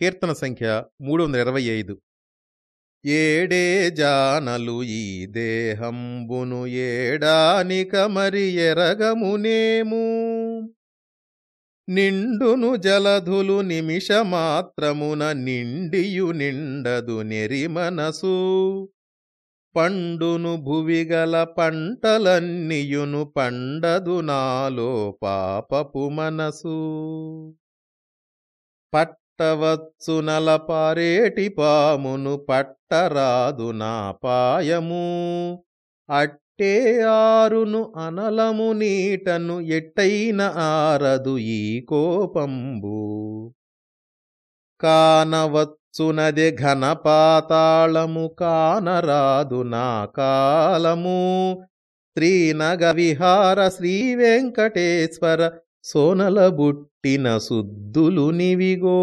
కీర్తన సంఖ్య మూడు వందల ఇరవై ఐదు. ఏడే జానలు ఈ దేహంబును ఏడానిక మరి ఎరగమునేము. నిండును జలధులు నిమిషమాత్రమున నిండియు నిండదు నెరిమనసు. పండును భువిగల పంటలన్నియును పండదు నాలో పాపపు మనసు. పట్టవచ్చు నలపారేటి పామును పట్టరాదు నా పాయము. అట్టే ఆరును అనలము నీటను ఎట్టైన ఆరదు ఈ కోపంబు. కానవచ్చునది ఘనపాతాళము కానరాదు నా కాలము. శ్రీనగ విహార శ్రీ వెంకటేశ్వర సోనల బుట్టిన సుద్దులు నివిగో.